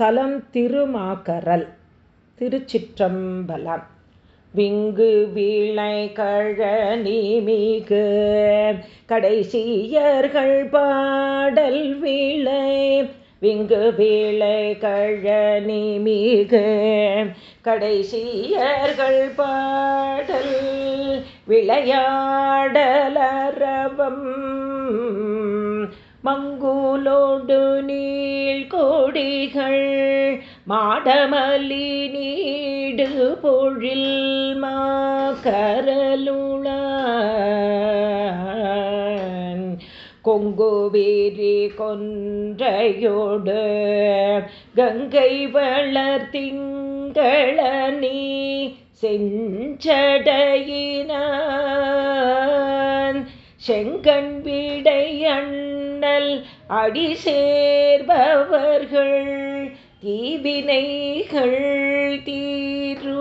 தலம் திருமாக்கரல் திருச்சிற்றம்பலம். விங்கு வீணை கழனி மிகு கடைசியர்கள் பாடல் வீழை. விங்கு வீழை கழனி மிகு கடைசியர்கள் பாடல் விளையாடலரவம் மங்குலோடு நீள் கோடிகள் மாடமலி நீடு பொழில் மாக்கரலுள கொங்குவேரி கொன்றையோடு கங்கை வளர் நீ செஞ்சடையினான் செங்கண் விடை அண்ணல் அடி சேர்பவர்கள் தீவினைகள் தீருமுடனே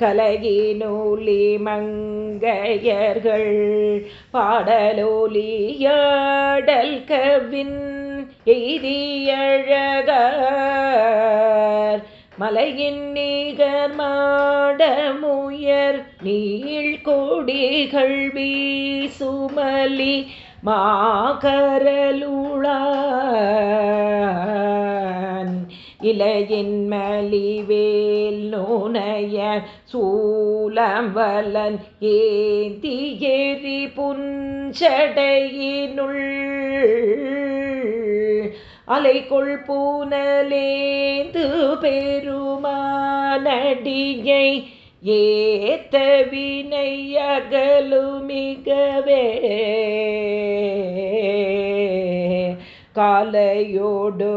கலகினூலி மங்கையர்கள் பாடலோலியாடல் கவின் எய்தியழகார் மலையின் நீகர் மாடமுயர் நீள் கொடிகள் வீசுமலி மாகரலுளான். இலையின் மலிவேல் நுனைய சூலம்பலன் ஏந்தி எரி புஞ்சடையினுள் அலைகொள் பூனலேந்து பெருமானடியை ஏத்த வினை அகலுமிகவே காலையோடு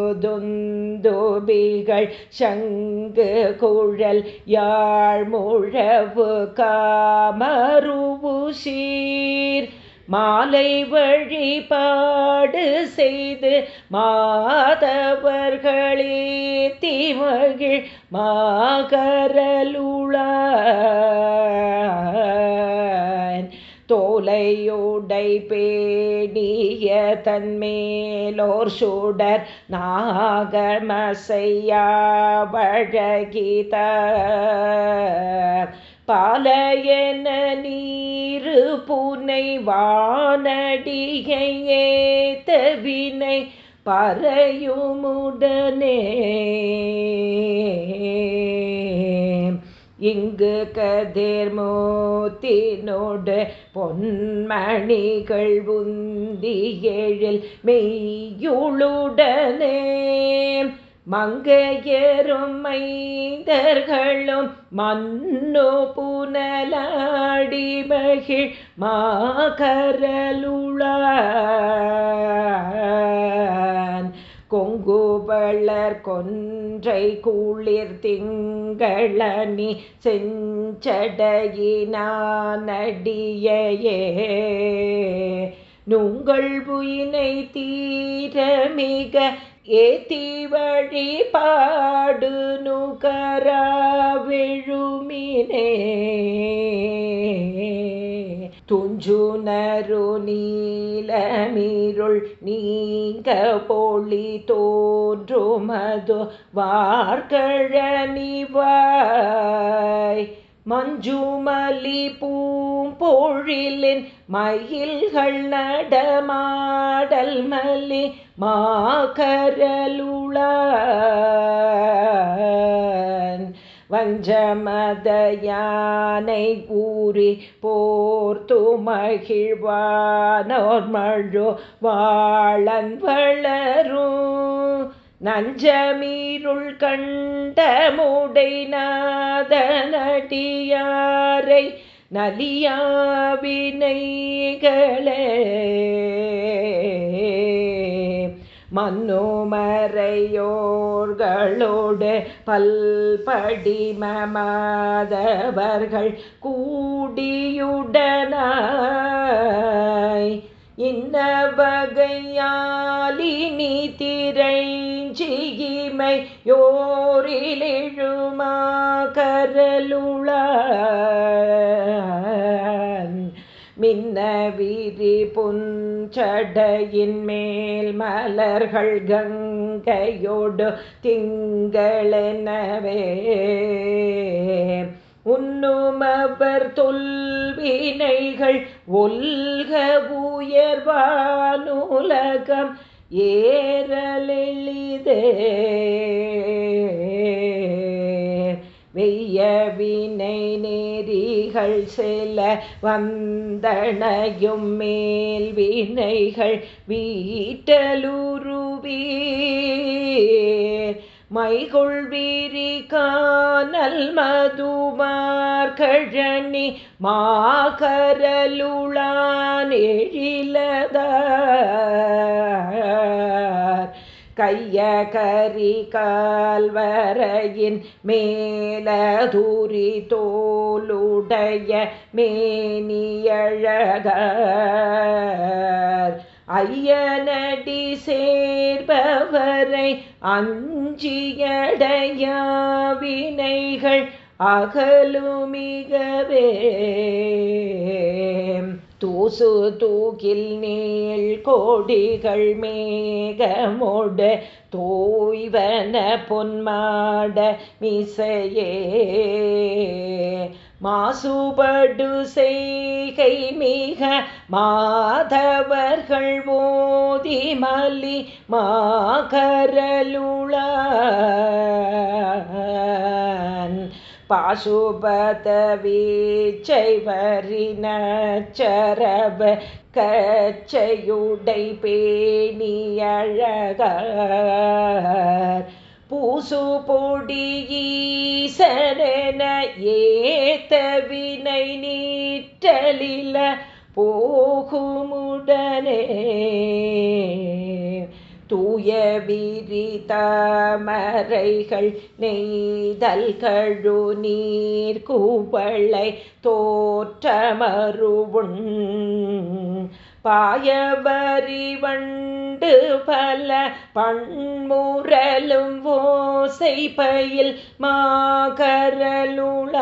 சங்கு குழல் யாழ் முழவு காமருவு சீர். மாலை வழிபாடு செய்து மாதவர்களே திமகிழ் மாகரலுளான் தோலையோடை பேடிய தன்மேலோர் சூடர் நாகமசையா வழகித பாலையன நீரு புனை வானடிகையேத்த வினை பறையுமுடனே இங்கு கதிர் மூத்தினோடு பொன்மணிகள் உந்தி எழில் மெய்யுளுடனே. மங்கையேறும் மைந்தர்களும் மன்னு புனலாடி மகிழ் மாகரலுளான் கொங்குபளர் கொன்றை குளிர் திங்களி செஞ்சடையினடியே நுங்கள் புயினை தீர மிக ஏத்தி வழிபாடு நுகரா விழுமினே துஞ்சுனரு நீலமிருள் நீங்க பொழி தோன்றுமது வார்கழனிவாய். மஞ்சுமலி பூ கோழிலின் மயில்கள் நடமாடல் மல்லி மாகரலுள வஞ்சமதயானை கூறி போர்த்து மகிழ்வானோர் மழு வாழன் வளரும் நஞ்சமீருள் கண்ட முடைநாத நடியாரை நலியாவினைகளே. மன்னுமறையோர்களோடு பல்படி மமாதவர்கள் கூடியுடனாய். இன்ன வகையாலினி திரைஞ்சிகிமை யோரிலெழுமா கரலுளாய். மின்ன விரி புஞ்சடையின் மேல் மலர்கள் கங்கையோடு திங்களெனவே. உண்ணுமவர் தொல்வினைகள் ஒல்க உயர்வானுலகம் ஏறலெளிதே. வெய்ய வினை நேரிகள் செல வந்தனையும் மேல் வினைகள் வீட்டலுருவீர். மைகொள்வீரி காணல் மதுமார் கழனி மாகரலுளான் எழிலதா கைய கரி கால்வரையின் மேலதூரி தோலுடைய மேனியழகார். ஐயனடி சேர்பவரை அஞ்சியடைய வினைகள் அகலுமிகவே. தூசு தூக்கில் நீள் கோடிகள் மேகமோட தோய்வன பொன்மாட மிசையே மாசுபடு செய்கை மிக மாதவர்கள் ஓதி மலி மாகரலுள பாசுபதவீச்சைவரினரப கச்சையுடை பேணியழகார் பூசு பொடியீசன ஏத்த வினை நீற்றலில போகுமுடனே. தூய விரி தாமரைகள் நெய்தல் கழு நீர் கூவளை தோற்றமருவுண் பாயபரிவண்டு பல பண்முரலும் ஓசை பயில் மாகரலுள.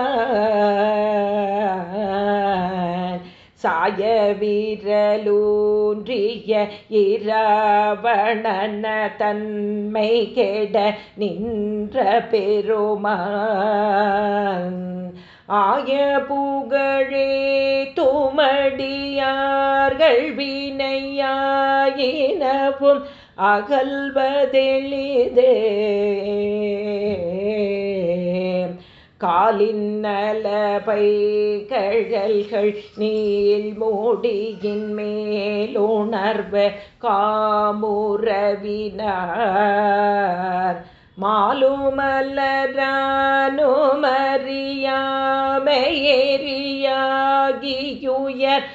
சாய வீரலூன்றிய இராவணன தன்மை கெட நின்ற பெருமான். ஆய புகழே தூமடியார்கள் வினையாயினவும் அகல்வதெளிதே. காலின் நலபை கழல்கள் நீள் மூடியின் மேலுணர்வ காமுறவினார் மாலுமலரானுமறியாமையேறியாகியுயர்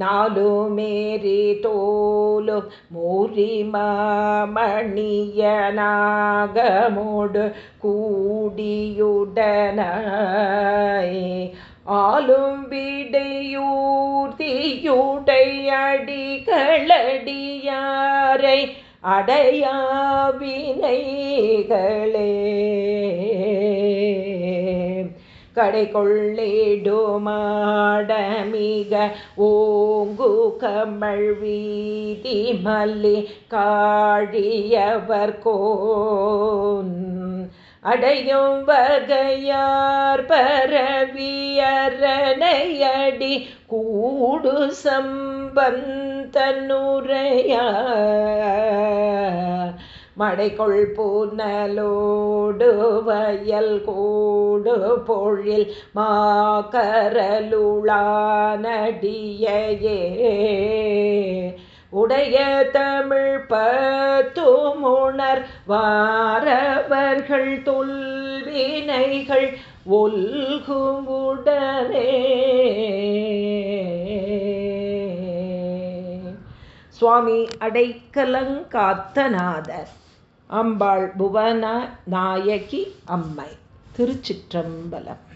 மகரலுளான் நாலுமேரி தோலும் மூரிமாமணியனாகமோடு கூடியுடனாய் ஆளும் விடையூர்த்தியுடையடிகளடியாரை அடையாவினைகளே. கடை கொள்ளிடுமாடமிக ஓங்கு கமல் வீதி மல்லி காழியவர் கோன். அடையும் வகையார் பரவியரணையடி கூடு சம்பந்தனுரையார். மடைகொள் பூனலோடு வயல் கூடு பொழில் மாக்கரலுளானடியே உடைய தமிழ் பத்துமுணர் வாரவர்கள் தொல்வினைகள் ஒல்குமுடனே சுவாமி அடைக்கலங்காத்தநாதர். அம்பாள் புவன நாயகி அம்மை. திருச்சிற்றம்பலம்.